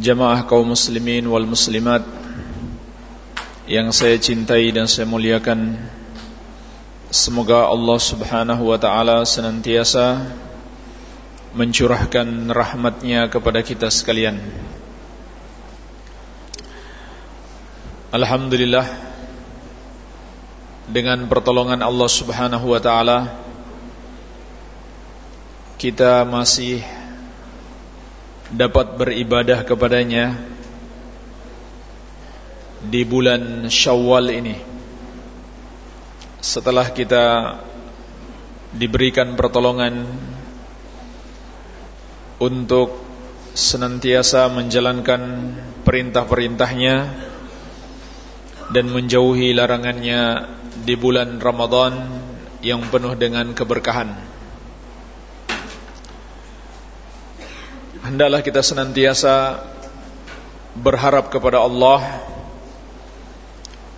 Jamaah kaum muslimin wal muslimat Yang saya cintai dan saya muliakan Semoga Allah subhanahu wa ta'ala senantiasa Mencurahkan rahmatnya kepada kita sekalian. Alhamdulillah Dengan pertolongan Allah subhanahu wa ta'ala Kita masih dapat beribadah kepadanya di bulan Syawal ini. Setelah kita diberikan pertolongan untuk senantiasa menjalankan perintah-perintahnya dan menjauhi larangannya di bulan Ramadan yang penuh dengan keberkahan hendaklah kita senantiasa berharap kepada Allah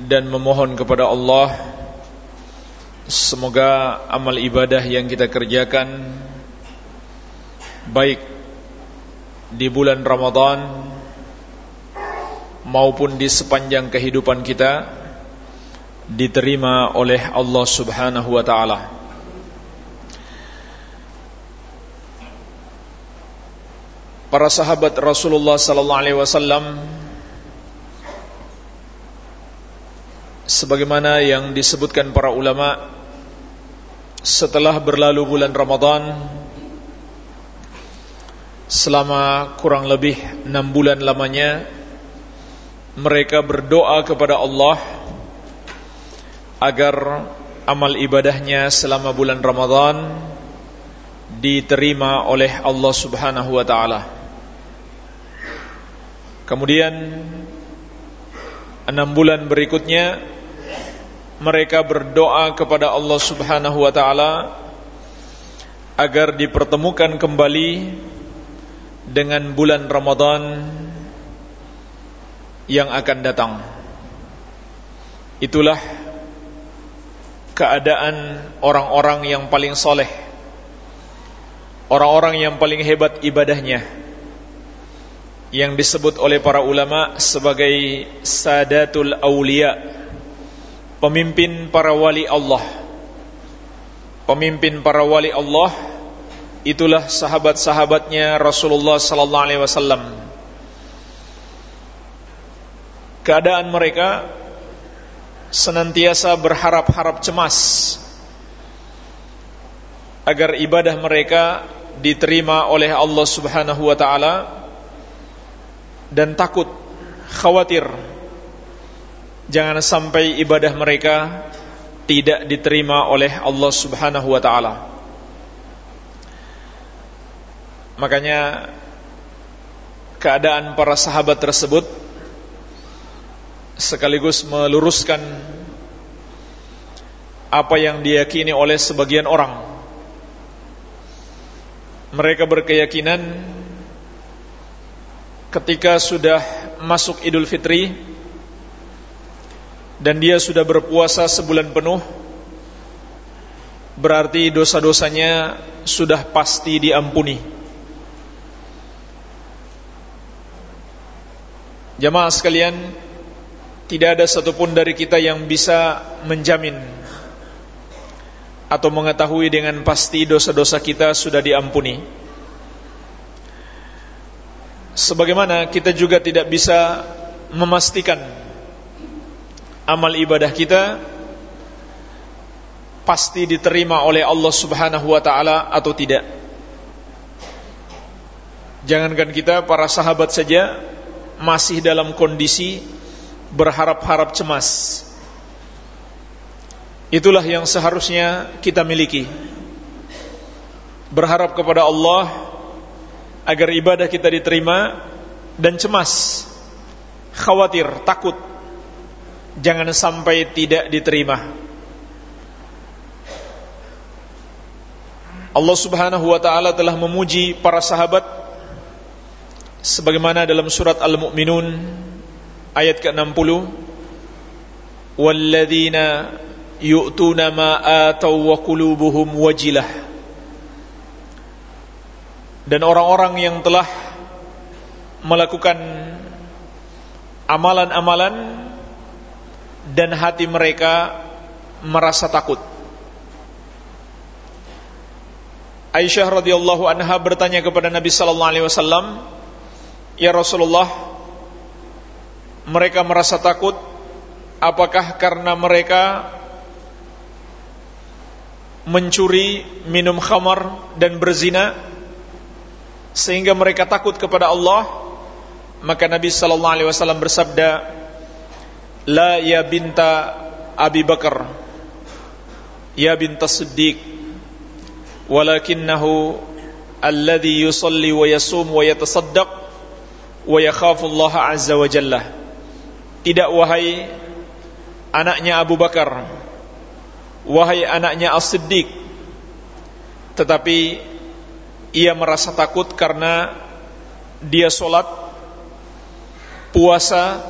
dan memohon kepada Allah semoga amal ibadah yang kita kerjakan baik di bulan Ramadan maupun di sepanjang kehidupan kita diterima oleh Allah Subhanahu wa taala. Para sahabat Rasulullah sallallahu alaihi wasallam sebagaimana yang disebutkan para ulama setelah berlalu bulan Ramadan selama kurang lebih enam bulan lamanya mereka berdoa kepada Allah agar amal ibadahnya selama bulan Ramadan diterima oleh Allah Subhanahu wa taala. Kemudian enam bulan berikutnya mereka berdoa kepada Allah Subhanahu wa taala agar dipertemukan kembali dengan bulan Ramadan yang akan datang. Itulah keadaan orang-orang yang paling soleh Orang-orang yang paling hebat ibadahnya yang disebut oleh para ulama sebagai sadatul aulia pemimpin para wali Allah. Pemimpin para wali Allah itulah sahabat-sahabatnya Rasulullah sallallahu alaihi wasallam. Keadaan mereka senantiasa berharap-harap cemas agar ibadah mereka diterima oleh Allah Subhanahu wa taala dan takut khawatir jangan sampai ibadah mereka tidak diterima oleh Allah Subhanahu wa taala. Makanya keadaan para sahabat tersebut sekaligus meluruskan apa yang diyakini oleh sebagian orang. Mereka berkeyakinan ketika sudah masuk Idul Fitri dan dia sudah berpuasa sebulan penuh berarti dosa-dosanya sudah pasti diampuni. Jamaah sekalian, tidak ada satupun dari kita yang bisa menjamin atau mengetahui dengan pasti dosa-dosa kita sudah diampuni. Sebagaimana kita juga tidak bisa memastikan amal ibadah kita pasti diterima oleh Allah Subhanahu wa taala atau tidak. Jangankan kita para sahabat saja masih dalam kondisi berharap-harap cemas. Itulah yang seharusnya kita miliki. Berharap kepada Allah agar ibadah kita diterima dan cemas, khawatir, takut jangan sampai tidak diterima. Allah Subhanahu wa taala telah memuji para sahabat sebagaimana dalam surat Al-Mu'minun ayat ke-60 walladzina yu'tuna ma ataw wa qulubuhum wajilah dan orang-orang yang telah melakukan amalan-amalan dan hati mereka merasa takut. Aisyah radhiyallahu anha bertanya kepada Nabi sallallahu alaihi wasallam, "Ya Rasulullah, mereka merasa takut apakah karena mereka mencuri, minum khamar dan berzina sehingga mereka takut kepada Allah?" Maka Nabi sallallahu alaihi wasallam bersabda, "La ya binta Abi Bakar, ya binta Siddiq, walakinnahu alladhi yusalli wa yasum wa yatasaddaq wa yakhafu Allah azza wa jalla." Tidak wahai anaknya Abu Bakar, wahai anaknya As-Siddiq, tetapi ia merasa takut karena dia solat puasa,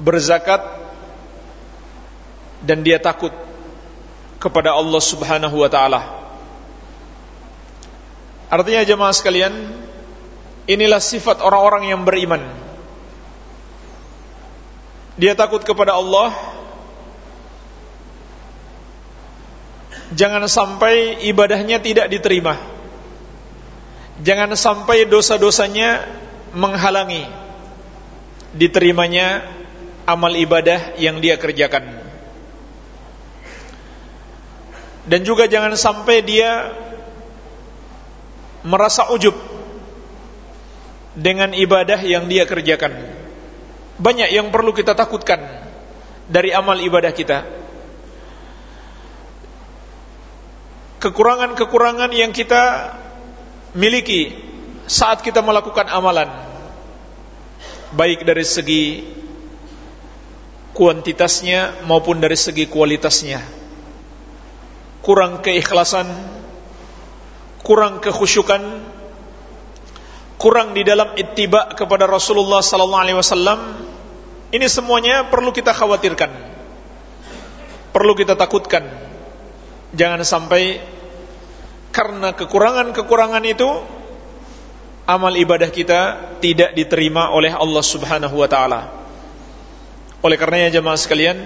berzakat dan dia takut kepada Allah Subhanahu wa taala. Artinya jemaah sekalian, inilah sifat orang-orang yang beriman. Dia takut kepada Allah. Jangan sampai ibadahnya tidak diterima. Jangan sampai dosa-dosanya menghalangi diterimanya amal ibadah yang dia kerjakan. Dan juga jangan sampai dia merasa ujub dengan ibadah yang dia kerjakan. Banyak yang perlu kita takutkan dari amal ibadah kita. Kekurangan-kekurangan yang kita miliki saat kita melakukan amalan baik dari segi kuantitasnya maupun dari segi kualitasnya. Kurang keikhlasan kurang kekhusyukan kurang di dalam ittiba kepada Rasulullah sallallahu alaihi wasallam ini semuanya perlu kita khawatirkan perlu kita takutkan. Jangan sampai karena kekurangan-kekurangan itu amal ibadah kita tidak diterima oleh Allah Subhanahu wa taala. Oleh karenanya jemaah sekalian,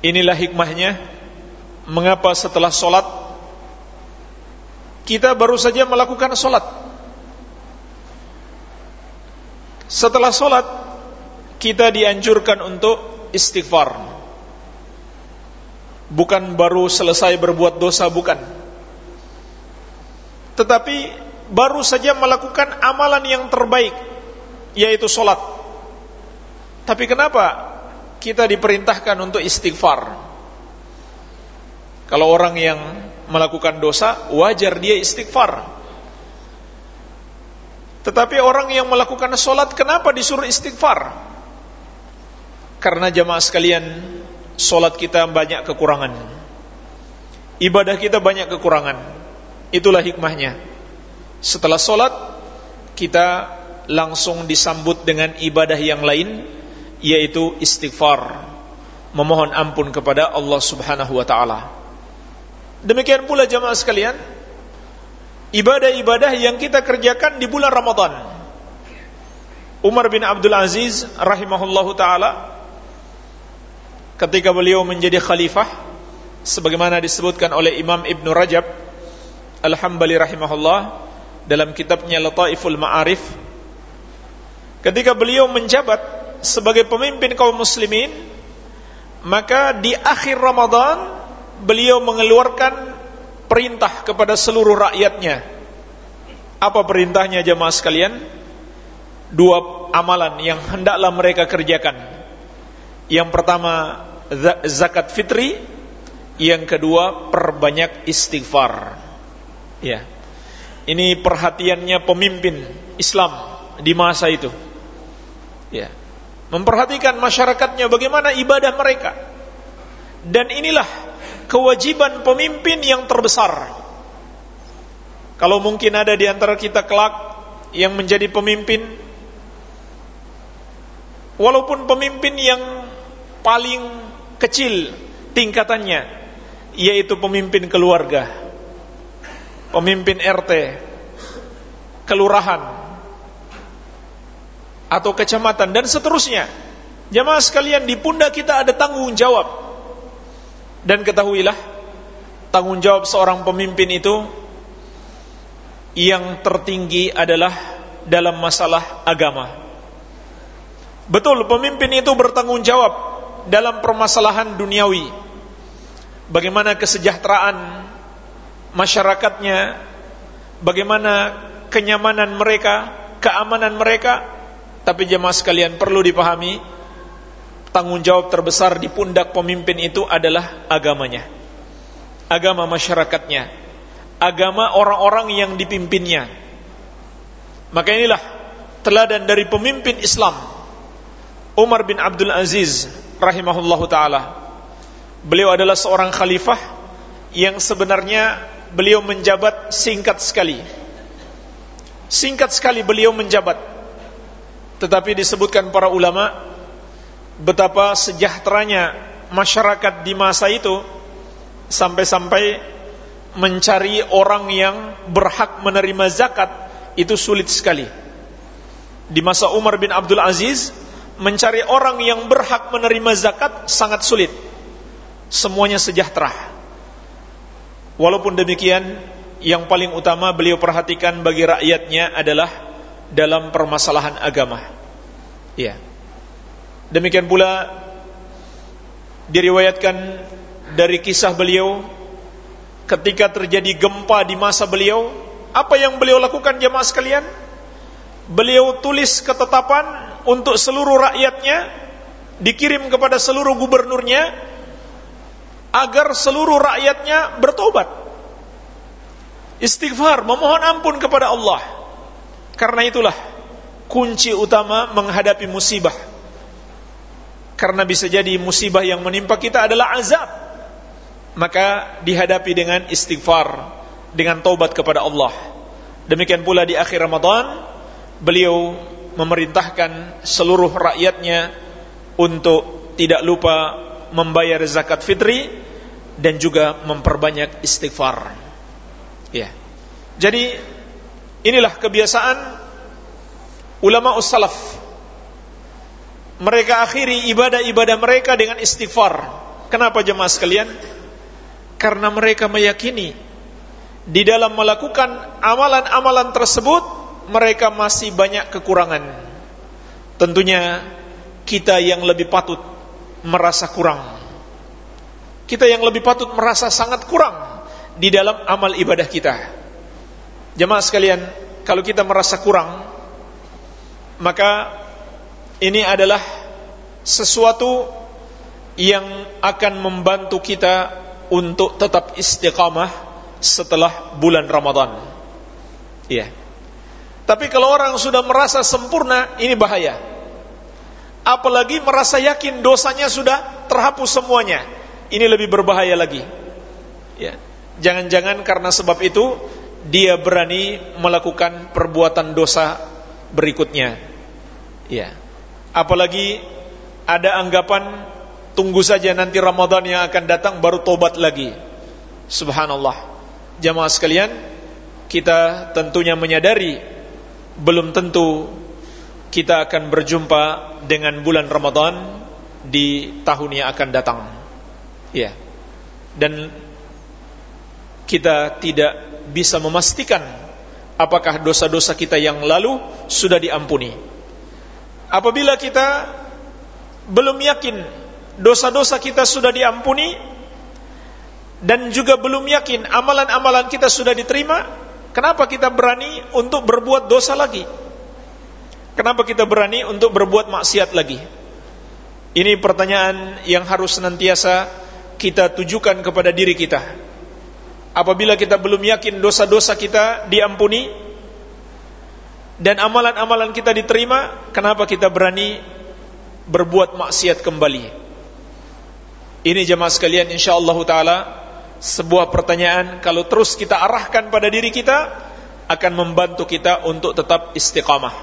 inilah hikmahnya mengapa setelah solat kita baru saja melakukan solat. Setelah solat kita dianjurkan untuk istighfar. Bukan baru selesai berbuat dosa, bukan. Tetapi baru saja melakukan amalan yang terbaik yaitu solat. Tapi kenapa kita diperintahkan untuk istighfar? Kalau orang yang melakukan dosa wajar dia istighfar. Tetapi orang yang melakukan solat kenapa disuruh istighfar? Karena jamaah sekalian solat kita banyak kekurangan. Ibadah kita banyak kekurangan. Itulah hikmahnya. Setelah solat kita langsung disambut dengan ibadah yang lain yaitu istighfar, memohon ampun kepada Allah Subhanahu wa taala. Demikian pula jamaah sekalian, ibadah-ibadah yang kita kerjakan di bulan Ramadan. Umar bin Abdul Aziz rahimahullahu taala ketika beliau menjadi khalifah sebagaimana disebutkan oleh Imam Ibn Rajab Al-Hambali rahimahullah dalam kitabnya Lataiful Ma'arif ketika beliau menjabat sebagai pemimpin kaum muslimin maka di akhir Ramadan beliau mengeluarkan perintah kepada seluruh rakyatnya. Apa perintahnya jemaah sekalian? Dua amalan yang hendaklah mereka kerjakan. Yang pertama zakat fitri yang kedua perbanyak istighfar ya Ini perhatiannya pemimpin Islam di masa itu. Ya. Memperhatikan masyarakatnya bagaimana ibadah mereka. Dan inilah kewajiban pemimpin yang terbesar. Kalau mungkin ada di antara kita kelak yang menjadi pemimpin walaupun pemimpin yang paling kecil tingkatannya yaitu pemimpin keluarga pemimpin RT kelurahan atau kecamatan dan seterusnya. Jamaah sekalian di pundak kita ada tanggung jawab. Dan ketahuilah tanggung jawab seorang pemimpin itu yang tertinggi adalah dalam masalah agama. Betul pemimpin itu bertanggung jawab dalam permasalahan duniawi. Bagaimana kesejahteraan masyarakatnya, bagaimana kenyamanan mereka, keamanan mereka. Tapi jemaah sekalian perlu dipahami, tanggung jawab terbesar di pundak pemimpin itu adalah agamanya. Agama masyarakatnya, agama orang-orang yang dipimpinnya. Maka inilah teladan dari pemimpin Islam Umar bin Abdul Aziz rahimahullahu taala. Beliau adalah seorang khalifah yang sebenarnya beliau menjabat singkat sekali. Singkat sekali beliau menjabat. Tetapi disebutkan para ulama betapa sejahteranya masyarakat di masa itu sampai-sampai mencari orang yang berhak menerima zakat itu sulit sekali. Di masa Umar bin Abdul Aziz mencari orang yang berhak menerima zakat sangat sulit. Semuanya sejahtera. Walaupun demikian, yang paling utama beliau perhatikan bagi rakyatnya adalah dalam permasalahan agama. Ya. Demikian pula diriwayatkan dari kisah beliau ketika terjadi gempa di masa beliau, apa yang beliau lakukan jemaah sekalian? Beliau tulis ketetapan untuk seluruh rakyatnya dikirim kepada seluruh gubernurnya agar seluruh rakyatnya bertobat. Istighfar memohon ampun kepada Allah. Karena itulah kunci utama menghadapi musibah. Karena bisa jadi musibah yang menimpa kita adalah azab. Maka dihadapi dengan istighfar dengan taubat kepada Allah. Demikian pula di akhir Ramadan beliau memerintahkan seluruh rakyatnya untuk tidak lupa membayar zakat fitri dan juga memperbanyak istighfar. Ya. Jadi inilah kebiasaan ulama ussalaf. Mereka akhiri ibadah-ibadah mereka dengan istighfar. Kenapa jemaah sekalian? Karena mereka meyakini di dalam melakukan amalan-amalan tersebut mereka masih banyak kekurangan. Tentunya kita yang lebih patut merasa kurang. Kita yang lebih patut merasa sangat kurang di dalam amal ibadah kita. Jemaah sekalian, kalau kita merasa kurang, maka ini adalah sesuatu yang akan membantu kita untuk tetap istiqamah setelah bulan Ramadan. Iya. Tapi kalau orang sudah merasa sempurna, ini bahaya. Apalagi merasa yakin dosanya sudah terhapus semuanya. Ini lebih berbahaya lagi. Ya. Jangan-jangan karena sebab itu dia berani melakukan perbuatan dosa berikutnya. Ya. Apalagi ada anggapan tunggu saja nanti Ramadan yang akan datang baru tobat lagi. Subhanallah. Jamaah sekalian, kita tentunya menyadari belum tentu kita akan berjumpa dengan bulan Ramadan di tahun yang akan datang. Ya. Dan kita tidak bisa memastikan apakah dosa-dosa kita yang lalu sudah diampuni. Apabila kita belum yakin dosa-dosa kita sudah diampuni dan juga belum yakin amalan-amalan kita sudah diterima, Kenapa kita berani untuk berbuat dosa lagi? Kenapa kita berani untuk berbuat maksiat lagi? Ini pertanyaan yang harus senantiasa kita tujukan kepada diri kita. apabila kita belum yakin dosa-dosa kita diampuni dan amalan-amalan kita diterima, kenapa kita berani berbuat maksiat kembali? Ini jemaah sekalian insyaallah taala sebuah pertanyaan kalau terus kita arahkan pada diri kita akan membantu kita untuk tetap istiqamah.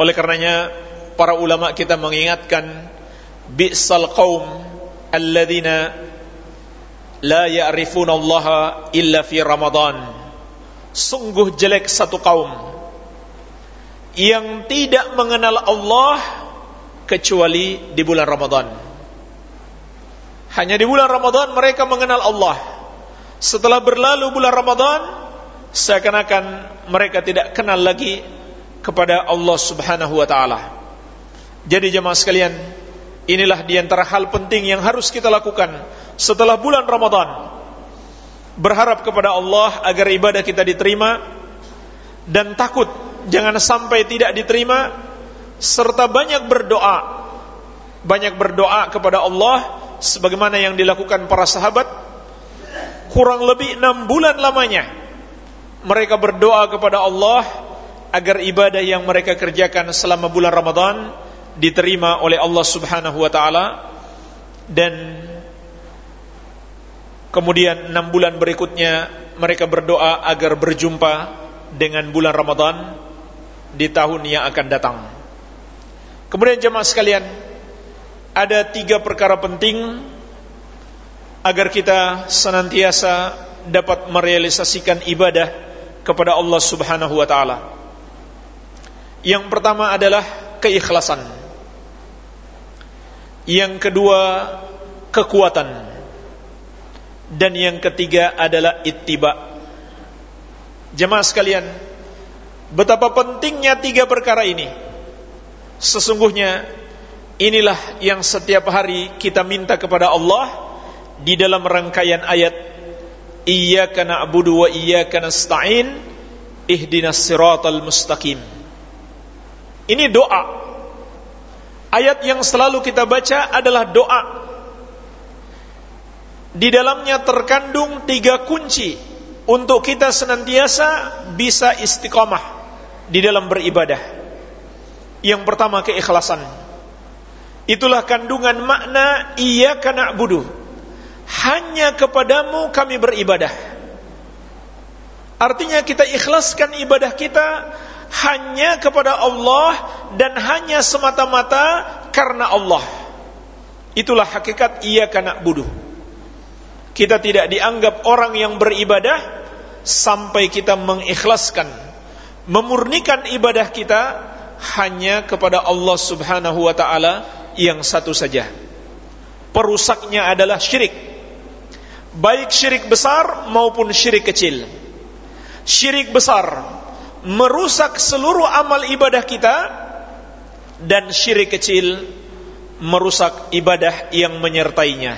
Oleh karenanya para ulama kita mengingatkan bi'sal qaum alladzina la ya'rifuna Allah illa fi Ramadan. Sungguh jelek satu kaum yang tidak mengenal Allah kecuali di bulan Ramadan. Hanya di bulan Ramadan mereka mengenal Allah. Setelah berlalu bulan Ramadan, seakan-akan mereka tidak kenal lagi kepada Allah Subhanahu wa taala. Jadi jemaah sekalian, inilah di antara hal penting yang harus kita lakukan setelah bulan Ramadan. Berharap kepada Allah agar ibadah kita diterima dan takut jangan sampai tidak diterima serta banyak berdoa. Banyak berdoa kepada Allah sebagaimana yang dilakukan para sahabat kurang lebih enam bulan lamanya mereka berdoa kepada Allah agar ibadah yang mereka kerjakan selama bulan Ramadan diterima oleh Allah Subhanahu wa taala dan kemudian enam bulan berikutnya mereka berdoa agar berjumpa dengan bulan Ramadan di tahun yang akan datang. Kemudian jemaah sekalian, ada tiga perkara penting agar kita senantiasa dapat merealisasikan ibadah kepada Allah Subhanahu wa taala. Yang pertama adalah keikhlasan. Yang kedua kekuatan. Dan yang ketiga adalah ittiba. Jemaah sekalian, betapa pentingnya tiga perkara ini. Sesungguhnya Inilah yang setiap hari kita minta kepada Allah di dalam rangkaian ayat Iyyaka na'budu wa iyyaka nasta'in ihdinas siratal mustaqim. Ini doa. Ayat yang selalu kita baca adalah doa. Di dalamnya terkandung tiga kunci untuk kita senantiasa bisa istiqomah di dalam beribadah. Yang pertama keikhlasan. Itulah kandungan makna iya karena budu. Hanya kepadamu kami beribadah. Artinya kita ikhlaskan ibadah kita hanya kepada Allah dan hanya semata-mata karena Allah. Itulah hakikat iya karena budu. Kita tidak dianggap orang yang beribadah sampai kita mengikhlaskan, memurnikan ibadah kita hanya kepada Allah Subhanahu wa taala yang satu saja. Perusaknya adalah syirik. Baik syirik besar maupun syirik kecil. Syirik besar merusak seluruh amal ibadah kita dan syirik kecil merusak ibadah yang menyertainya.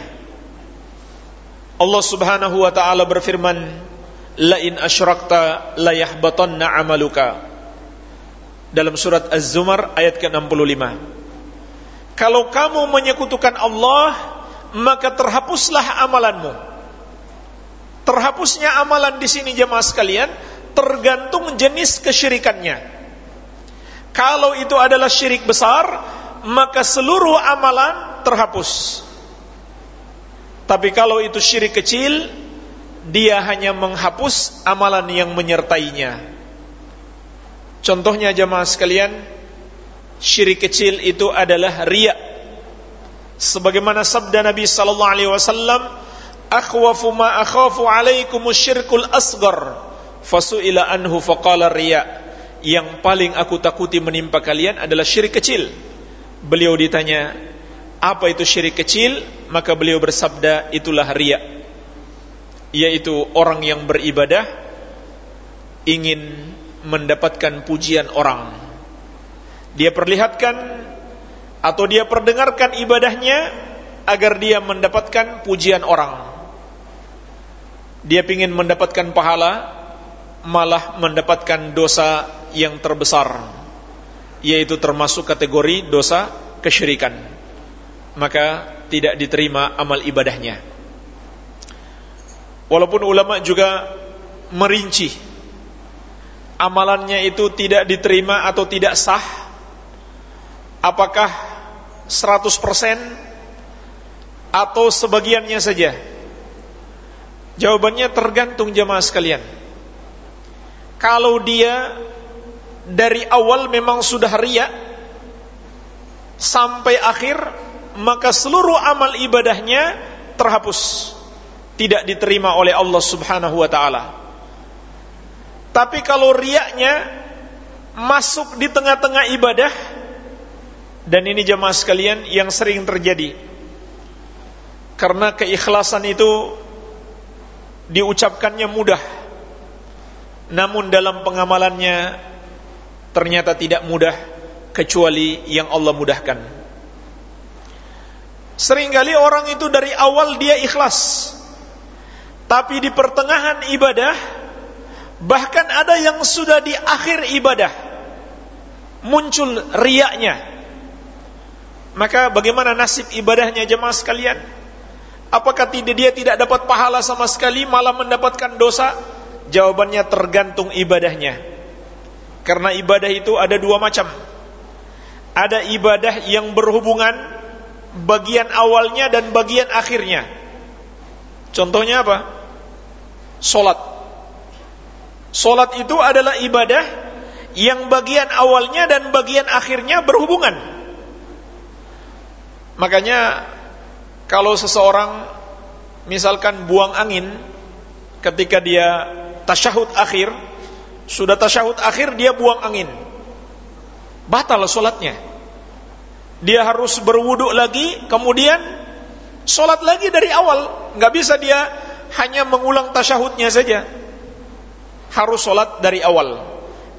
Allah Subhanahu wa taala berfirman, "La in asyrakta la yahbatanna 'amaluka." Dalam surat Az-Zumar ayat ke-65. Kalau kamu menyekutukan Allah, maka terhapuslah amalanmu. Terhapusnya amalan di sini jemaah sekalian tergantung jenis kesyirikannya. Kalau itu adalah syirik besar, maka seluruh amalan terhapus. Tapi kalau itu syirik kecil, dia hanya menghapus amalan yang menyertainya. Contohnya jemaah sekalian, syirik kecil itu adalah riya. Sebagaimana sabda Nabi sallallahu alaihi wasallam, "Akhwafu ma akhafu alaikum syirkul asghar." Fasuila anhu faqala riya. Yang paling aku takuti menimpa kalian adalah syirik kecil. Beliau ditanya, "Apa itu syirik kecil?" Maka beliau bersabda, "Itulah riya." Yaitu orang yang beribadah ingin mendapatkan pujian orang dia perlihatkan atau dia perdengarkan ibadahnya agar dia mendapatkan pujian orang. Dia ingin mendapatkan pahala, malah mendapatkan dosa yang terbesar, yaitu termasuk kategori dosa kesyirikan. Maka tidak diterima amal ibadahnya. Walaupun ulama juga merinci amalannya itu tidak diterima atau tidak sah apakah 100% atau sebagiannya saja? Jawabannya tergantung jemaah sekalian. Kalau dia dari awal memang sudah ria sampai akhir maka seluruh amal ibadahnya terhapus. Tidak diterima oleh Allah Subhanahu wa taala. Tapi kalau riaknya masuk di tengah-tengah ibadah dan ini jemaah sekalian yang sering terjadi. Karena keikhlasan itu diucapkannya mudah. Namun dalam pengamalannya ternyata tidak mudah kecuali yang Allah mudahkan. Seringkali orang itu dari awal dia ikhlas. Tapi di pertengahan ibadah Bahkan ada yang sudah di akhir ibadah muncul riaknya. Maka bagaimana nasib ibadahnya jemaah sekalian? Apakah tidak dia tidak dapat pahala sama sekali malah mendapatkan dosa? Jawabannya tergantung ibadahnya. Karena ibadah itu ada dua macam. Ada ibadah yang berhubungan bagian awalnya dan bagian akhirnya. Contohnya apa? Solat Solat itu adalah ibadah yang bagian awalnya dan bagian akhirnya berhubungan. Makanya kalau seseorang misalkan buang angin ketika dia tasyahud akhir, sudah tasyahud akhir dia buang angin. Batal solatnya. Dia harus berwuduk lagi, kemudian solat lagi dari awal. Nggak bisa dia hanya mengulang tasyahudnya saja harus sholat dari awal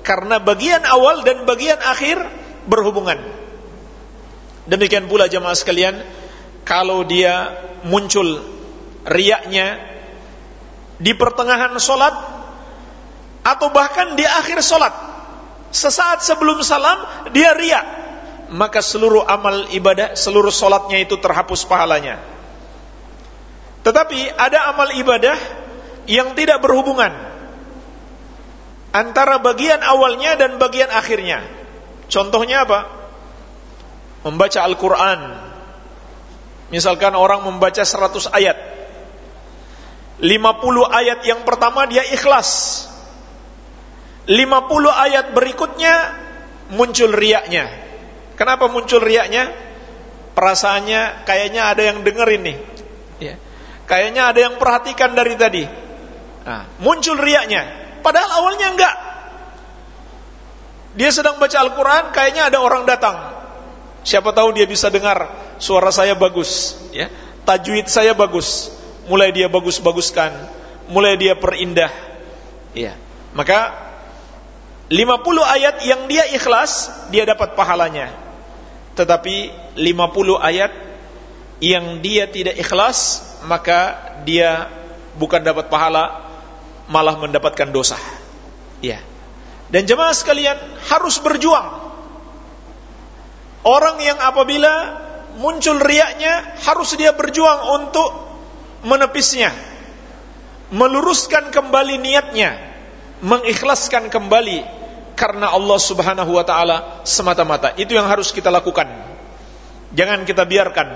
karena bagian awal dan bagian akhir berhubungan demikian pula jemaah sekalian kalau dia muncul riaknya di pertengahan sholat atau bahkan di akhir sholat sesaat sebelum salam dia riak maka seluruh amal ibadah seluruh sholatnya itu terhapus pahalanya tetapi ada amal ibadah yang tidak berhubungan antara bagian awalnya dan bagian akhirnya. Contohnya apa? Membaca Al-Quran. Misalkan orang membaca 100 ayat. 50 ayat yang pertama dia ikhlas. 50 ayat berikutnya muncul riaknya. Kenapa muncul riaknya? Perasaannya kayaknya ada yang dengerin nih. Ya. Kayaknya ada yang perhatikan dari tadi. Nah, muncul riaknya. Padahal awalnya enggak. Dia sedang baca Al-Quran, kayaknya ada orang datang. Siapa tahu dia bisa dengar suara saya bagus, ya. Tajwid saya bagus. Mulai dia bagus-baguskan, mulai dia perindah. Ya. Maka 50 ayat yang dia ikhlas, dia dapat pahalanya. Tetapi 50 ayat yang dia tidak ikhlas, maka dia bukan dapat pahala, malah mendapatkan dosa. Ya. Dan jemaah sekalian harus berjuang. Orang yang apabila muncul riaknya harus dia berjuang untuk menepisnya, meluruskan kembali niatnya, mengikhlaskan kembali karena Allah Subhanahu wa taala semata-mata. Itu yang harus kita lakukan. Jangan kita biarkan.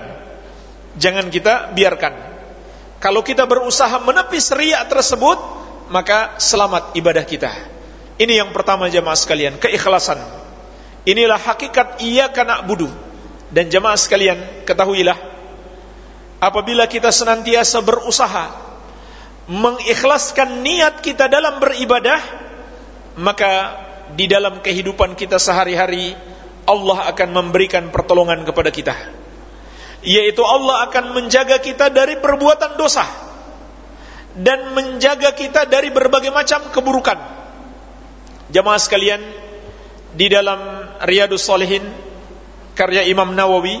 Jangan kita biarkan. Kalau kita berusaha menepis riak tersebut, maka selamat ibadah kita. Ini yang pertama jemaah sekalian, keikhlasan. Inilah hakikat ia kena budu. Dan jemaah sekalian, ketahuilah, apabila kita senantiasa berusaha mengikhlaskan niat kita dalam beribadah, maka di dalam kehidupan kita sehari-hari Allah akan memberikan pertolongan kepada kita. Yaitu Allah akan menjaga kita dari perbuatan dosa dan menjaga kita dari berbagai macam keburukan. Jamaah sekalian, di dalam Riyadus Salihin karya Imam Nawawi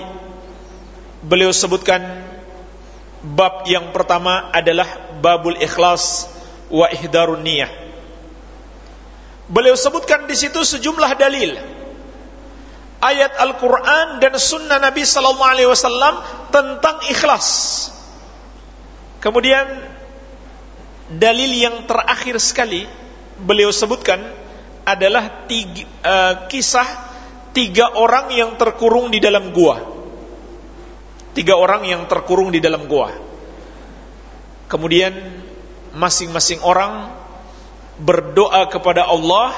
beliau sebutkan bab yang pertama adalah babul ikhlas wa ihdarun niyah. Beliau sebutkan di situ sejumlah dalil ayat Al-Qur'an dan sunnah Nabi sallallahu alaihi wasallam tentang ikhlas. Kemudian dalil yang terakhir sekali beliau sebutkan adalah tiga, uh, kisah tiga orang yang terkurung di dalam gua. Tiga orang yang terkurung di dalam gua. Kemudian masing-masing orang berdoa kepada Allah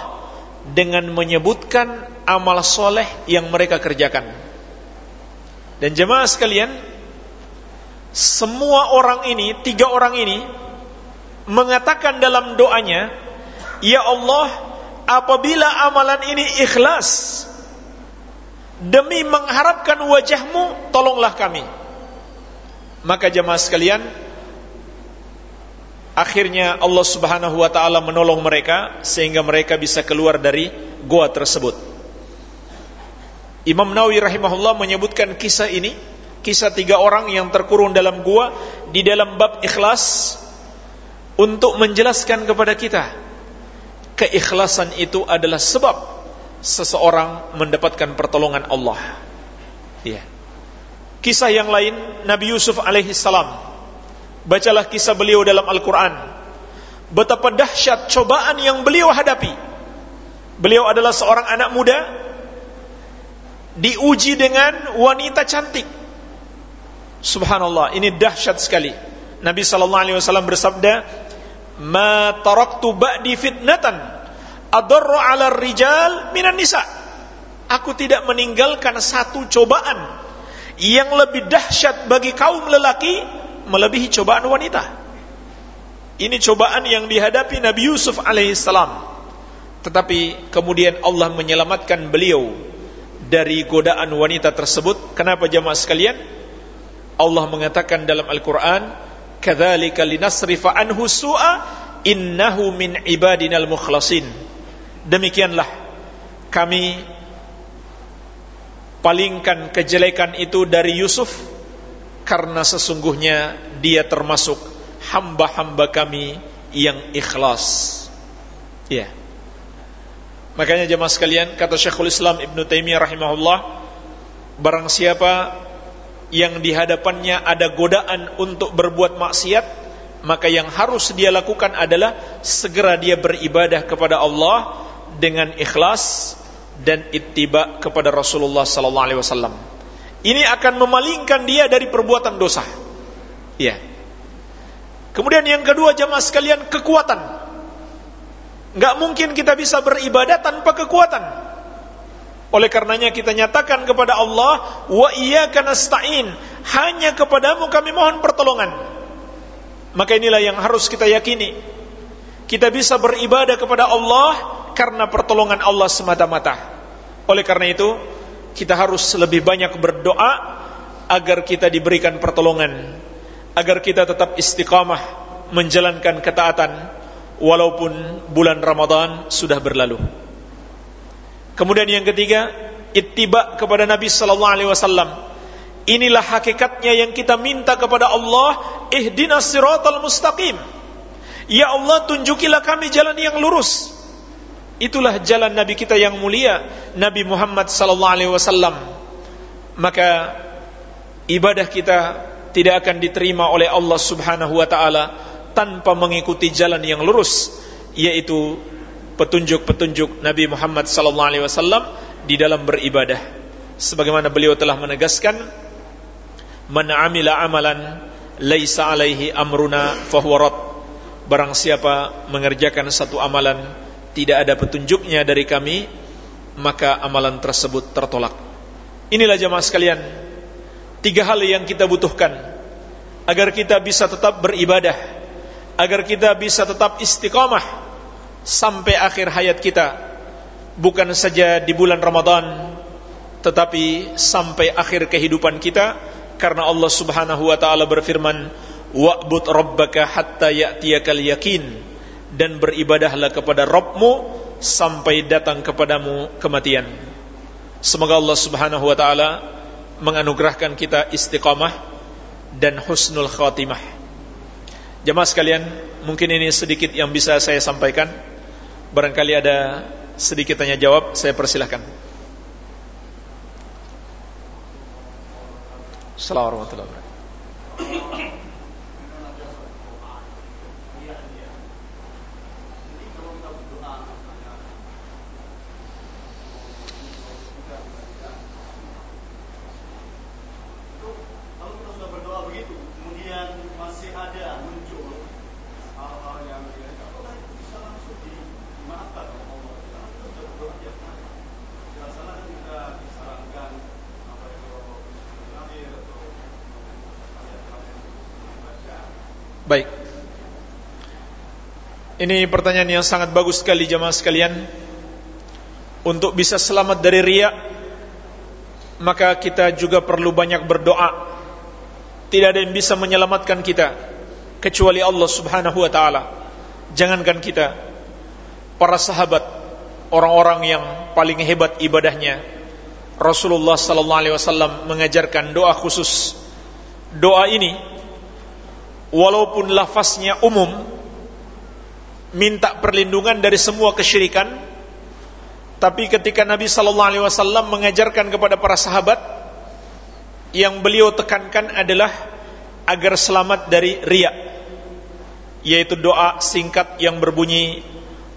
dengan menyebutkan amal soleh yang mereka kerjakan. Dan jemaah sekalian, semua orang ini, tiga orang ini, mengatakan dalam doanya, Ya Allah, apabila amalan ini ikhlas, demi mengharapkan wajahmu, tolonglah kami. Maka jemaah sekalian, akhirnya Allah Subhanahu wa taala menolong mereka sehingga mereka bisa keluar dari goa tersebut. Imam Nawawi rahimahullah menyebutkan kisah ini, kisah tiga orang yang terkurung dalam gua di dalam bab ikhlas untuk menjelaskan kepada kita keikhlasan itu adalah sebab seseorang mendapatkan pertolongan Allah. Ya. Kisah yang lain Nabi Yusuf alaihi salam. Bacalah kisah beliau dalam Al-Qur'an. Betapa dahsyat cobaan yang beliau hadapi. Beliau adalah seorang anak muda diuji dengan wanita cantik. Subhanallah, ini dahsyat sekali. Nabi sallallahu alaihi wasallam bersabda, "Ma taraktu ba'di fitnatan adarru 'ala rijal minan nisa." Aku tidak meninggalkan satu cobaan yang lebih dahsyat bagi kaum lelaki melebihi cobaan wanita. Ini cobaan yang dihadapi Nabi Yusuf alaihissalam. Tetapi kemudian Allah menyelamatkan beliau dari godaan wanita tersebut. Kenapa jamaah sekalian? Allah mengatakan dalam Al-Quran, kadzalika linasrifa anhu su'a innahu min ibadinal mukhlasin. Demikianlah kami palingkan kejelekan itu dari Yusuf karena sesungguhnya dia termasuk hamba-hamba kami yang ikhlas. Ya. Makanya jemaah sekalian kata Syekhul Islam Ibn Taimiyah rahimahullah barang siapa yang di hadapannya ada godaan untuk berbuat maksiat, maka yang harus dia lakukan adalah segera dia beribadah kepada Allah dengan ikhlas dan ittiba kepada Rasulullah sallallahu alaihi wasallam. Ini akan memalingkan dia dari perbuatan dosa. Iya. Kemudian yang kedua jamaah sekalian kekuatan. Enggak mungkin kita bisa beribadah tanpa kekuatan. Oleh karenanya kita nyatakan kepada Allah, wa iyyaka nasta'in, hanya kepadamu kami mohon pertolongan. Maka inilah yang harus kita yakini. Kita bisa beribadah kepada Allah karena pertolongan Allah semata-mata. Oleh karena itu, kita harus lebih banyak berdoa agar kita diberikan pertolongan, agar kita tetap istiqamah menjalankan ketaatan walaupun bulan Ramadan sudah berlalu. Kemudian yang ketiga, ittiba kepada Nabi sallallahu alaihi wasallam. Inilah hakikatnya yang kita minta kepada Allah, ihdinas siratal mustaqim. Ya Allah, tunjukilah kami jalan yang lurus. Itulah jalan Nabi kita yang mulia, Nabi Muhammad sallallahu alaihi wasallam. Maka ibadah kita tidak akan diterima oleh Allah Subhanahu wa taala tanpa mengikuti jalan yang lurus, yaitu petunjuk-petunjuk Nabi Muhammad sallallahu alaihi wasallam di dalam beribadah. Sebagaimana beliau telah menegaskan, "Man 'amila amalan laisa alaihi amruna fahuwa Barang siapa mengerjakan satu amalan tidak ada petunjuknya dari kami, maka amalan tersebut tertolak. Inilah jemaah sekalian, tiga hal yang kita butuhkan agar kita bisa tetap beribadah, agar kita bisa tetap istiqamah sampai akhir hayat kita bukan saja di bulan Ramadan tetapi sampai akhir kehidupan kita karena Allah Subhanahu wa taala berfirman wa'bud rabbaka hatta ya'tiyakal yakin dan beribadahlah kepada Rabbmu sampai datang kepadamu kematian semoga Allah Subhanahu wa taala menganugerahkan kita istiqamah dan husnul khatimah Jemaah sekalian, mungkin ini sedikit yang bisa saya sampaikan. Barangkali ada sedikit tanya jawab, saya persilahkan. Assalamualaikum warahmatullahi wabarakatuh. Baik. Ini pertanyaan yang sangat bagus sekali jamaah sekalian. Untuk bisa selamat dari riak, maka kita juga perlu banyak berdoa. Tidak ada yang bisa menyelamatkan kita kecuali Allah Subhanahu wa taala. Jangankan kita, para sahabat, orang-orang yang paling hebat ibadahnya. Rasulullah sallallahu alaihi wasallam mengajarkan doa khusus. Doa ini walaupun lafaznya umum minta perlindungan dari semua kesyirikan tapi ketika Nabi sallallahu alaihi wasallam mengajarkan kepada para sahabat yang beliau tekankan adalah agar selamat dari riya yaitu doa singkat yang berbunyi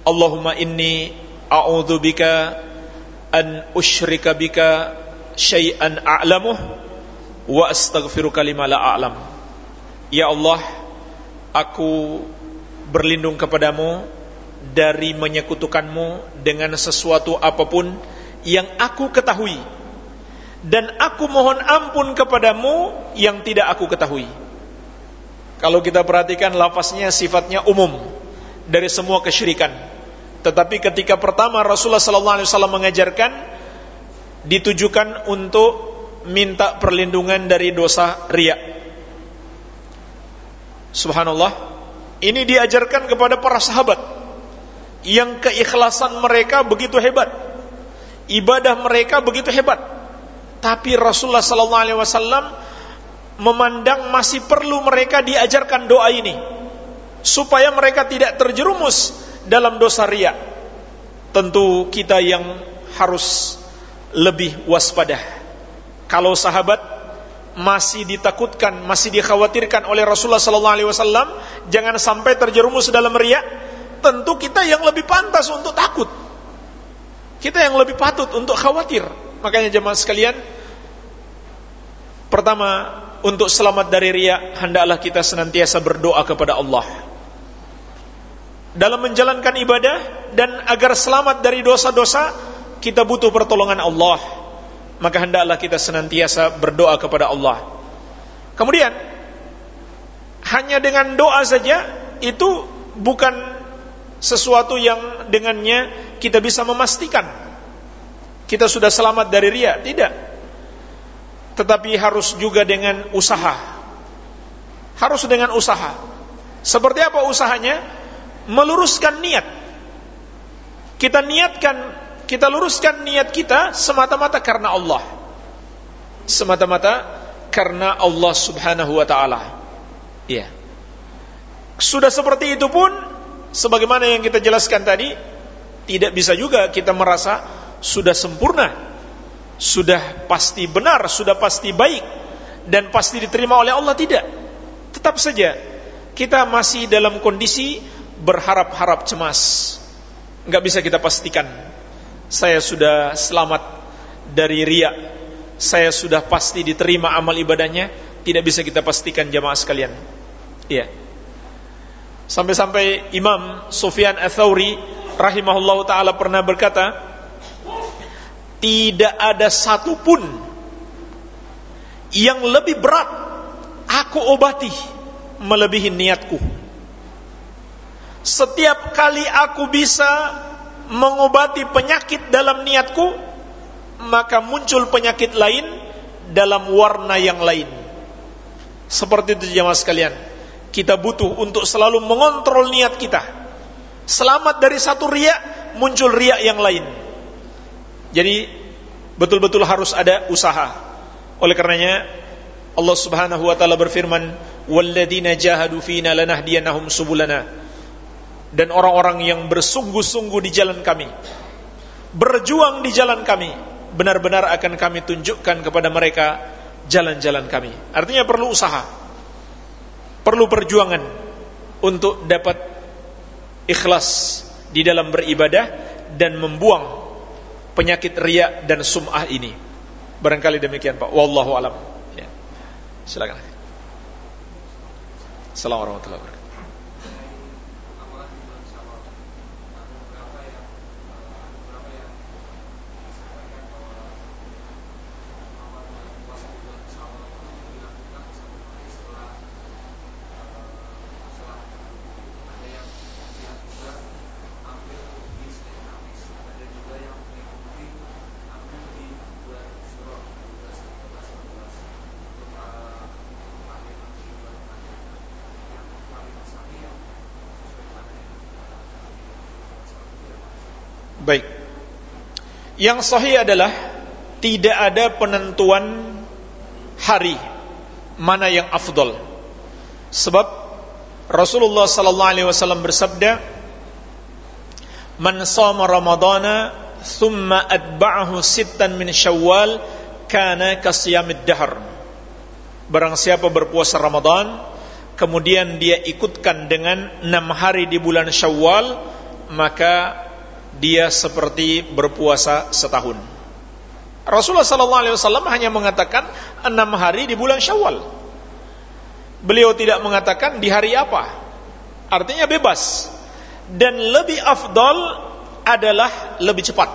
Allahumma inni a'udzubika an usyrika bika syai'an a'lamuh wa astaghfiruka lima la a'lam Ya Allah, aku berlindung kepadamu dari menyekutukanmu dengan sesuatu apa pun yang aku ketahui dan aku mohon ampun kepadamu yang tidak aku ketahui. Kalau kita perhatikan lafaznya sifatnya umum dari semua kesyirikan. Tetapi ketika pertama Rasulullah wasallam mengajarkan ditujukan untuk minta perlindungan dari dosa riya Subhanallah, ini diajarkan kepada para sahabat yang keikhlasan mereka begitu hebat. Ibadah mereka begitu hebat. Tapi Rasulullah wasallam memandang masih perlu mereka diajarkan doa ini supaya mereka tidak terjerumus dalam dosa riya. Tentu kita yang harus lebih waspada. Kalau sahabat masih ditakutkan, masih dikhawatirkan oleh Rasulullah sallallahu alaihi wasallam jangan sampai terjerumus dalam riya, tentu kita yang lebih pantas untuk takut. Kita yang lebih patut untuk khawatir. Makanya jemaah sekalian, pertama untuk selamat dari riya, hendaklah kita senantiasa berdoa kepada Allah. Dalam menjalankan ibadah dan agar selamat dari dosa-dosa, kita butuh pertolongan Allah maka hendaklah kita senantiasa berdoa kepada Allah. Kemudian hanya dengan doa saja itu bukan sesuatu yang dengannya kita bisa memastikan kita sudah selamat dari ria, tidak. Tetapi harus juga dengan usaha. Harus dengan usaha. Seperti apa usahanya? Meluruskan niat. Kita niatkan kita luruskan niat kita semata-mata karena Allah. Semata-mata karena Allah Subhanahu wa taala. Iya. Sudah seperti itu pun sebagaimana yang kita jelaskan tadi, tidak bisa juga kita merasa sudah sempurna, sudah pasti benar, sudah pasti baik dan pasti diterima oleh Allah tidak. Tetap saja kita masih dalam kondisi berharap-harap cemas. Enggak bisa kita pastikan saya sudah selamat dari riak, saya sudah pasti diterima amal ibadahnya, tidak bisa kita pastikan jamaah sekalian. Iya. Sampai-sampai Imam Sufyan Ats-Tsauri rahimahullahu taala pernah berkata, tidak ada satupun yang lebih berat aku obati melebihi niatku. Setiap kali aku bisa mengobati penyakit dalam niatku maka muncul penyakit lain dalam warna yang lain. Seperti itu jemaah sekalian. Kita butuh untuk selalu mengontrol niat kita. Selamat dari satu riak muncul riak yang lain. Jadi betul-betul harus ada usaha. Oleh karenanya Allah Subhanahu wa taala berfirman walladzina jahadu fina lanahdiyannahum subulana dan orang-orang yang bersungguh-sungguh di jalan kami berjuang di jalan kami benar-benar akan kami tunjukkan kepada mereka jalan-jalan kami. Artinya perlu usaha perlu perjuangan untuk dapat ikhlas di dalam beribadah dan membuang penyakit riak dan sum'ah ini. Barangkali demikian Pak. Wallahu alam. Ya. silakan. Assalamualaikum warahmatullahi wabarakatuh Baik. Yang sahih adalah tidak ada penentuan hari mana yang afdol. Sebab Rasulullah sallallahu alaihi wasallam bersabda, "Man shama Ramadana thumma atba'ahu sittan min Syawal kana kasiyamid dahr." Barang siapa berpuasa Ramadan kemudian dia ikutkan dengan enam hari di bulan Syawal, maka dia seperti berpuasa setahun. Rasulullah wasallam hanya mengatakan enam hari di bulan Syawal. Beliau tidak mengatakan di hari apa. Artinya bebas. Dan lebih afdal adalah lebih cepat.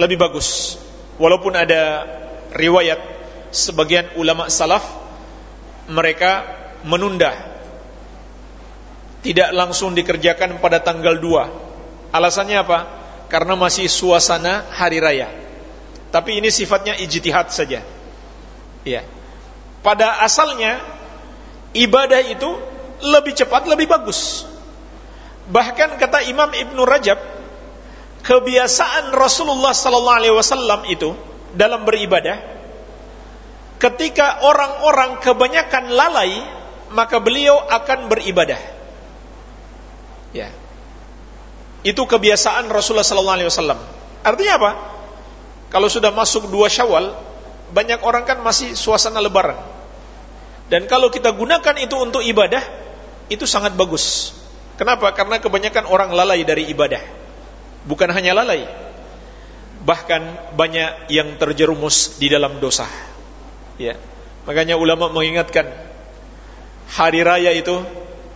Lebih bagus. Walaupun ada riwayat sebagian ulama salaf mereka menunda tidak langsung dikerjakan pada tanggal 2 alasannya apa? karena masih suasana hari raya. Tapi ini sifatnya ijtihad saja. Ya pada asalnya ibadah itu lebih cepat lebih bagus. Bahkan kata Imam Ibn Rajab kebiasaan Rasulullah sallallahu alaihi wasallam itu dalam beribadah ketika orang-orang kebanyakan lalai maka beliau akan beribadah. Ya itu kebiasaan Rasulullah wasallam. Artinya apa? Kalau sudah masuk dua Syawal banyak orang kan masih suasana lebaran. Dan kalau kita gunakan itu untuk ibadah itu sangat bagus. Kenapa? Karena kebanyakan orang lalai dari ibadah. Bukan hanya lalai bahkan banyak yang terjerumus di dalam dosa. Ya. Makanya ulama mengingatkan hari raya itu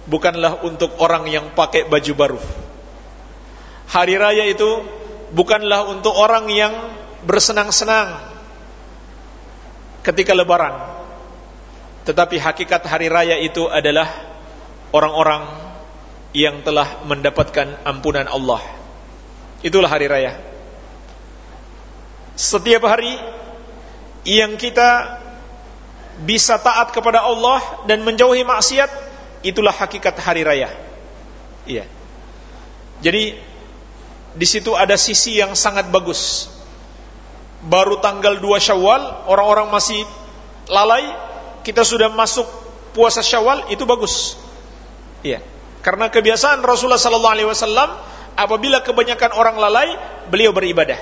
bukanlah untuk orang yang pakai baju baru. Hari raya itu bukanlah untuk orang yang bersenang-senang ketika lebaran. Tetapi hakikat hari raya itu adalah orang-orang yang telah mendapatkan ampunan Allah. Itulah hari raya. Setiap hari yang kita bisa taat kepada Allah dan menjauhi maksiat, itulah hakikat hari raya. Iya. Jadi di situ ada sisi yang sangat bagus. Baru tanggal 2 Syawal, orang-orang masih lalai, kita sudah masuk puasa Syawal, itu bagus. Iya. Karena kebiasaan Rasulullah sallallahu alaihi wasallam apabila kebanyakan orang lalai, beliau beribadah.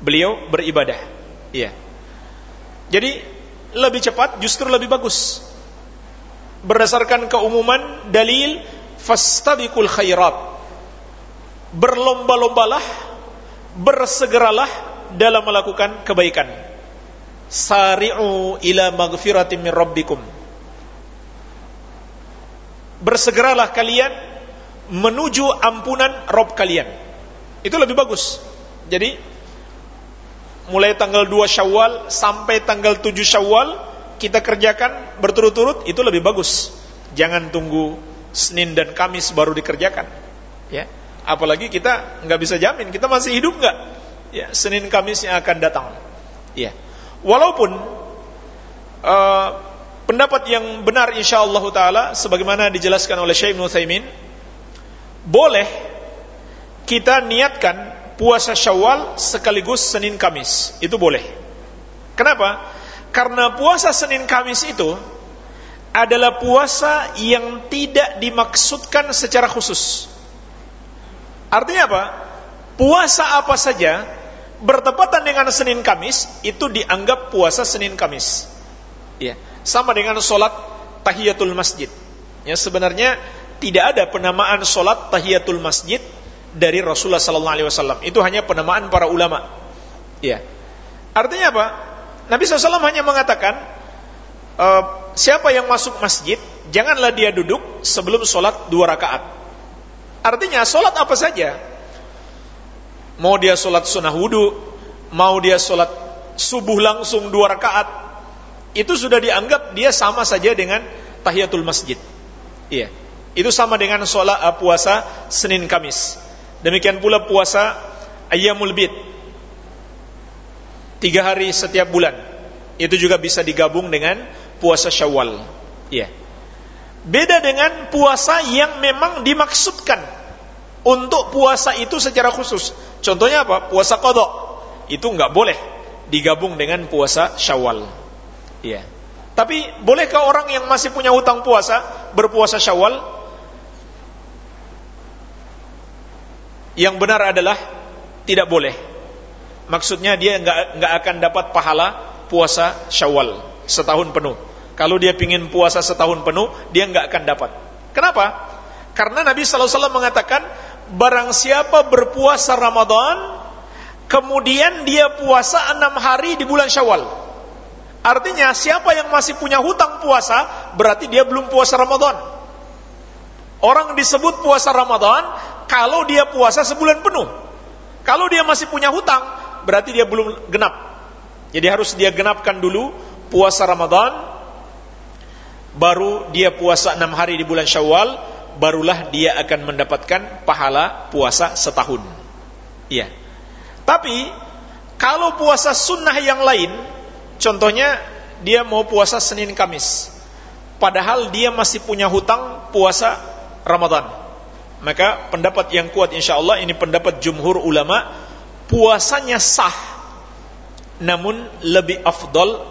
Beliau beribadah. Iya. Jadi lebih cepat justru lebih bagus. Berdasarkan keumuman dalil fastabiqul khairat. Berlomba-lombalah, bersegeralah dalam melakukan kebaikan. Sari'u ila magfiratin min rabbikum. Bersegeralah kalian menuju ampunan Rob kalian. Itu lebih bagus. Jadi mulai tanggal 2 Syawal sampai tanggal 7 Syawal kita kerjakan berturut-turut itu lebih bagus. Jangan tunggu Senin dan Kamis baru dikerjakan. Ya. Apalagi kita nggak bisa jamin kita masih hidup nggak? Ya, Senin Kamis yang akan datang. Ya. Walaupun uh, pendapat yang benar insyaallah taala sebagaimana dijelaskan oleh Syekh Ibnu boleh kita niatkan puasa Syawal sekaligus Senin Kamis. Itu boleh. Kenapa? Karena puasa Senin Kamis itu adalah puasa yang tidak dimaksudkan secara khusus. Artinya apa? Puasa apa saja bertepatan dengan Senin Kamis itu dianggap puasa Senin Kamis. Ya, sama dengan solat tahiyatul masjid. Ya, sebenarnya tidak ada penamaan solat tahiyatul masjid dari Rasulullah sallallahu alaihi wasallam. Itu hanya penamaan para ulama. Ya. Artinya apa? Nabi SAW hanya mengatakan e, siapa yang masuk masjid janganlah dia duduk sebelum sholat dua rakaat. Artinya sholat apa saja, mau dia sholat sunnah wudhu, mau dia sholat subuh langsung dua rakaat, itu sudah dianggap dia sama saja dengan tahiyatul masjid. Iya, itu sama dengan sholat uh, puasa Senin Kamis. Demikian pula puasa Ayyamul Bid. Tiga hari setiap bulan. Itu juga bisa digabung dengan puasa Syawal. Ya. Beda dengan puasa yang memang dimaksudkan untuk puasa itu secara khusus. Contohnya apa? Puasa kodok. Itu nggak boleh digabung dengan puasa syawal. Iya. Tapi bolehkah orang yang masih punya hutang puasa berpuasa syawal? Yang benar adalah tidak boleh. Maksudnya dia nggak nggak akan dapat pahala puasa syawal setahun penuh. Kalau dia pingin puasa setahun penuh, dia nggak akan dapat. Kenapa? Karena Nabi SAW mengatakan, barang siapa berpuasa Ramadan, kemudian dia puasa enam hari di bulan Syawal. Artinya siapa yang masih punya hutang puasa berarti dia belum puasa Ramadan. Orang disebut puasa Ramadan kalau dia puasa sebulan penuh. Kalau dia masih punya hutang berarti dia belum genap. Jadi harus dia genapkan dulu puasa Ramadan baru dia puasa enam hari di bulan Syawal barulah dia akan mendapatkan pahala puasa setahun. Iya. Tapi kalau puasa sunnah yang lain, contohnya dia mau puasa Senin Kamis, padahal dia masih punya hutang puasa Ramadan. Maka pendapat yang kuat insya Allah ini pendapat jumhur ulama, puasanya sah, namun lebih afdol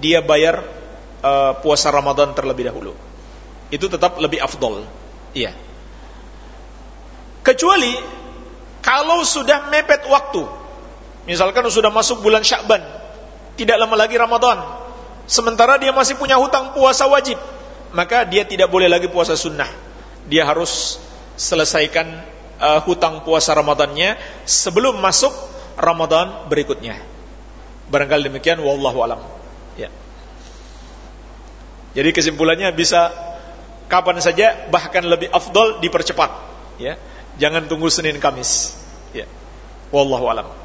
dia bayar uh, puasa Ramadan terlebih dahulu. Itu tetap lebih afdol. Iya. Kecuali kalau sudah mepet waktu, Misalkan sudah masuk bulan Syakban, tidak lama lagi Ramadan. Sementara dia masih punya hutang puasa wajib, maka dia tidak boleh lagi puasa sunnah. Dia harus selesaikan uh, hutang puasa Ramadannya sebelum masuk Ramadan berikutnya. Barangkali demikian wallahu alam. Ya. Jadi kesimpulannya bisa kapan saja bahkan lebih afdol dipercepat, ya. Jangan tunggu Senin Kamis. Ya. Wallahu alam.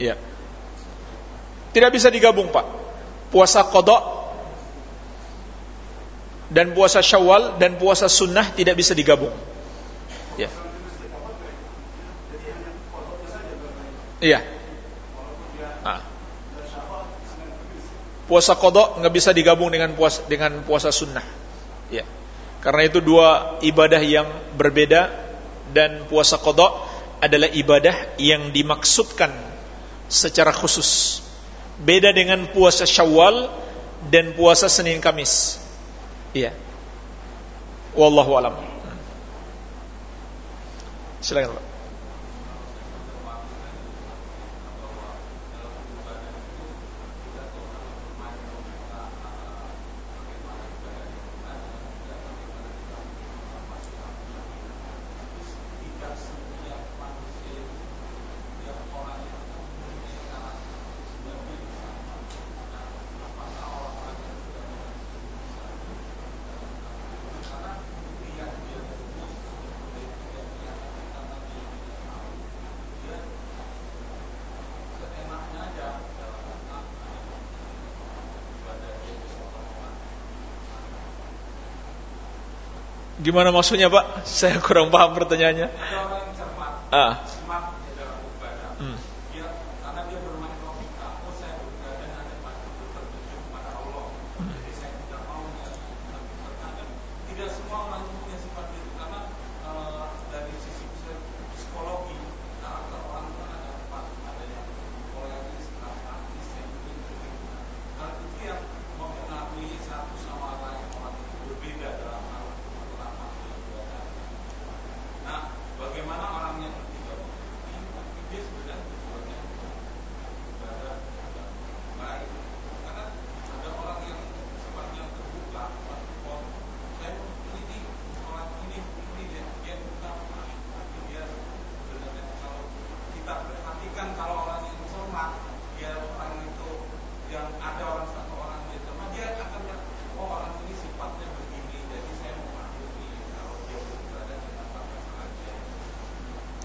Ya. Tidak bisa digabung, Pak. Puasa kodok dan puasa syawal dan puasa sunnah tidak bisa digabung. Ya. Iya. Nah. Puasa kodok nggak bisa digabung dengan puasa dengan puasa sunnah. Ya. Karena itu dua ibadah yang berbeda dan puasa kodok adalah ibadah yang dimaksudkan secara khusus. Beda dengan puasa Syawal dan puasa Senin Kamis. Iya. Wallahu alam. Silakan, Pak. Gimana maksudnya Pak? Saya kurang paham pertanyaannya. Ah.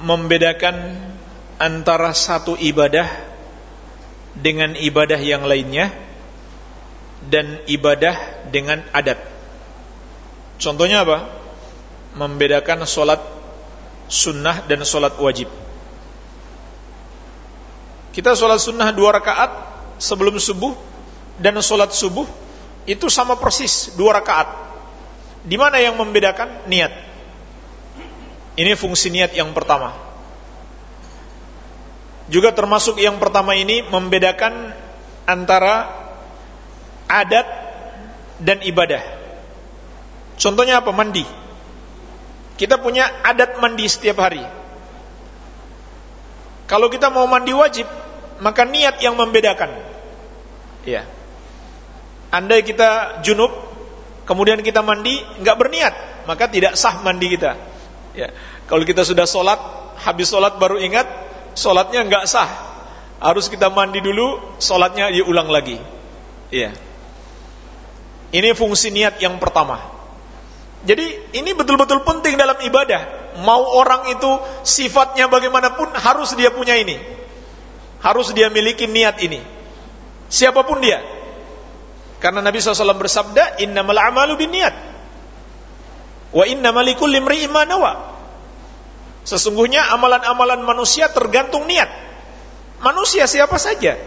membedakan antara satu ibadah dengan ibadah yang lainnya dan ibadah dengan adat. Contohnya apa? Membedakan solat sunnah dan solat wajib. Kita sholat sunnah dua rakaat sebelum subuh dan sholat subuh itu sama persis dua rakaat. Di mana yang membedakan niat? Ini fungsi niat yang pertama. Juga termasuk yang pertama ini membedakan antara adat dan ibadah. Contohnya apa? Mandi. Kita punya adat mandi setiap hari. Kalau kita mau mandi wajib, maka niat yang membedakan. Ya. Andai kita junub, kemudian kita mandi, nggak berniat, maka tidak sah mandi kita. Ya. Kalau kita sudah sholat, habis sholat baru ingat, sholatnya nggak sah. Harus kita mandi dulu, sholatnya diulang lagi. Ya. Ini fungsi niat yang pertama. Jadi ini betul-betul penting dalam ibadah. Mau orang itu sifatnya bagaimanapun harus dia punya ini. Harus dia miliki niat ini. Siapa pun dia. Karena Nabi SAW bersabda, Innamal amalu bin niat. Wa inna malikul limri imanawa. Sesungguhnya amalan-amalan manusia tergantung niat. Manusia siapa saja.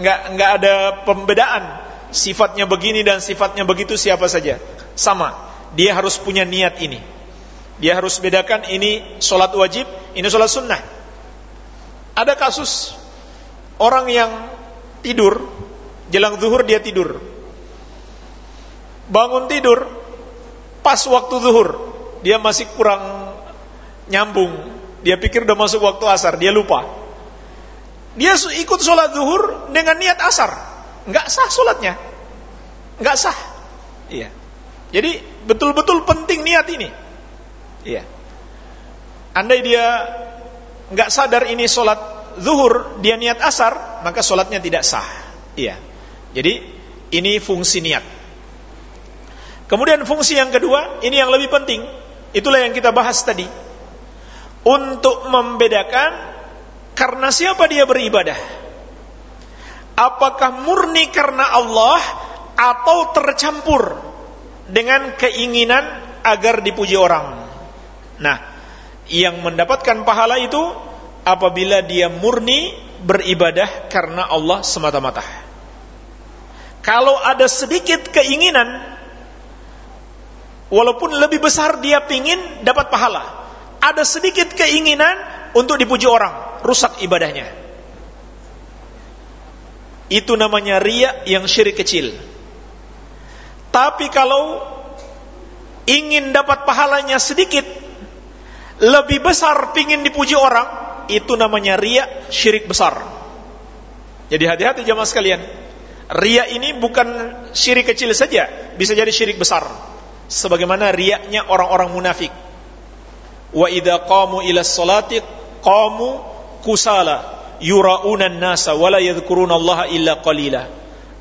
Nggak, nggak ada pembedaan. Sifatnya begini dan sifatnya begitu siapa saja. Sama. Dia harus punya niat ini. Dia harus bedakan ini solat wajib, ini solat sunnah. Ada kasus orang yang tidur, jelang zuhur dia tidur. Bangun tidur, pas waktu zuhur, dia masih kurang nyambung. Dia pikir udah masuk waktu asar, dia lupa. Dia ikut sholat zuhur dengan niat asar. Nggak sah sholatnya. Nggak sah. Iya. Jadi betul-betul penting niat ini. Iya. Andai dia nggak sadar ini sholat zuhur, dia niat asar, maka sholatnya tidak sah. Iya. Jadi ini fungsi niat. Kemudian fungsi yang kedua, ini yang lebih penting. Itulah yang kita bahas tadi. Untuk membedakan karena siapa dia beribadah. Apakah murni karena Allah atau tercampur dengan keinginan agar dipuji orang. Nah, yang mendapatkan pahala itu apabila dia murni beribadah karena Allah semata-mata. Kalau ada sedikit keinginan, walaupun lebih besar dia pingin dapat pahala, ada sedikit keinginan untuk dipuji orang, rusak ibadahnya. Itu namanya ria yang syirik kecil. Tapi kalau ingin dapat pahalanya sedikit, lebih besar pingin dipuji orang, itu namanya ria syirik besar. Jadi hati-hati jamaah sekalian. Ria ini bukan syirik kecil saja, bisa jadi syirik besar. Sebagaimana riaknya orang-orang munafik. Wa idza qamu ila salati qamu kusala yura'una nasa wa la yadhkurunallaha illa qalila.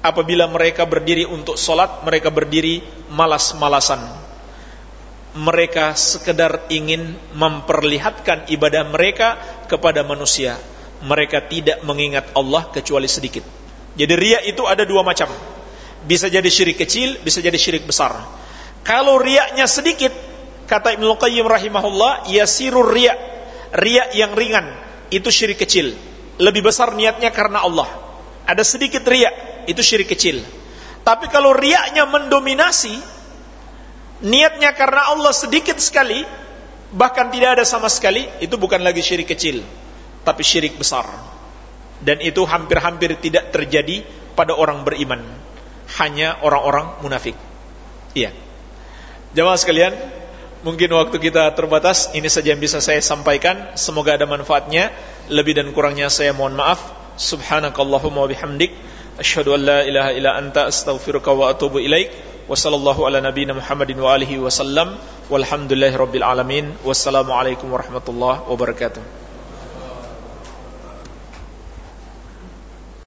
Apabila mereka berdiri untuk salat, mereka berdiri malas-malasan mereka sekedar ingin memperlihatkan ibadah mereka kepada manusia. Mereka tidak mengingat Allah kecuali sedikit. Jadi ria itu ada dua macam. Bisa jadi syirik kecil, bisa jadi syirik besar. Kalau riaknya sedikit, kata Ibnu Qayyim rahimahullah, yasirur ria. Ria yang ringan, itu syirik kecil. Lebih besar niatnya karena Allah. Ada sedikit ria, itu syirik kecil. Tapi kalau riaknya mendominasi, niatnya karena Allah sedikit sekali, bahkan tidak ada sama sekali, itu bukan lagi syirik kecil, tapi syirik besar. Dan itu hampir-hampir tidak terjadi pada orang beriman, hanya orang-orang munafik. Iya. Jamaah sekalian, mungkin waktu kita terbatas, ini saja yang bisa saya sampaikan. Semoga ada manfaatnya. Lebih dan kurangnya saya mohon maaf. Subhanakallahumma wa bihamdik, asyhadu an la ilaha illa anta astaghfiruka wa atubu ilaik. Wassallallahu ala nabiyina Muhammadin wa alihi wasallam walhamdulillahi rabbil alamin wassalamu alaikum warahmatullahi wabarakatuh